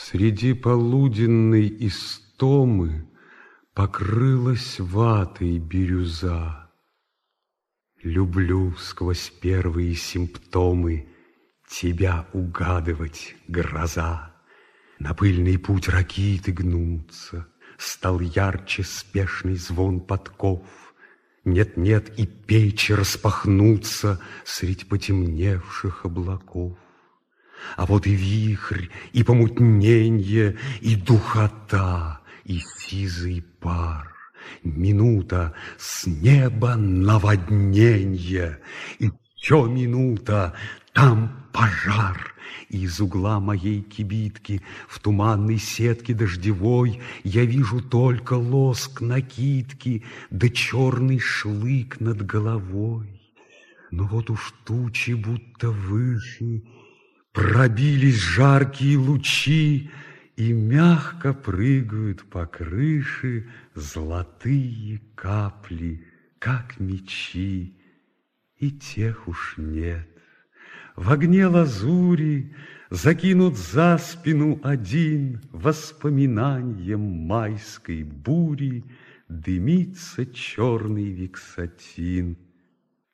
Среди полуденной истомы Покрылась ватой бирюза. Люблю сквозь первые симптомы Тебя угадывать, гроза. На пыльный путь ракиты гнутся, Стал ярче спешный звон подков. Нет-нет, и печи распахнутся Средь потемневших облаков. А вот и вихрь, и помутненье, и духота, и сизый пар. Минута с неба наводненье, и еще минута, там пожар. И из угла моей кибитки в туманной сетке дождевой я вижу только лоск накидки да черный шлык над головой. Но вот уж тучи будто выше, Пробились жаркие лучи, И мягко прыгают по крыше Золотые капли, как мечи, И тех уж нет. В огне лазури Закинут за спину один Воспоминанием майской бури Дымится черный вексатин.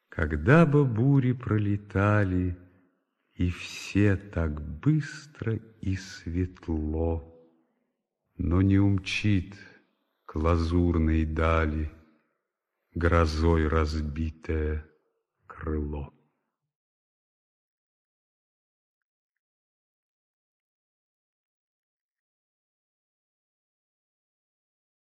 Когда бы бури пролетали, и все так быстро и светло, Но не умчит к лазурной дали Грозой разбитое крыло.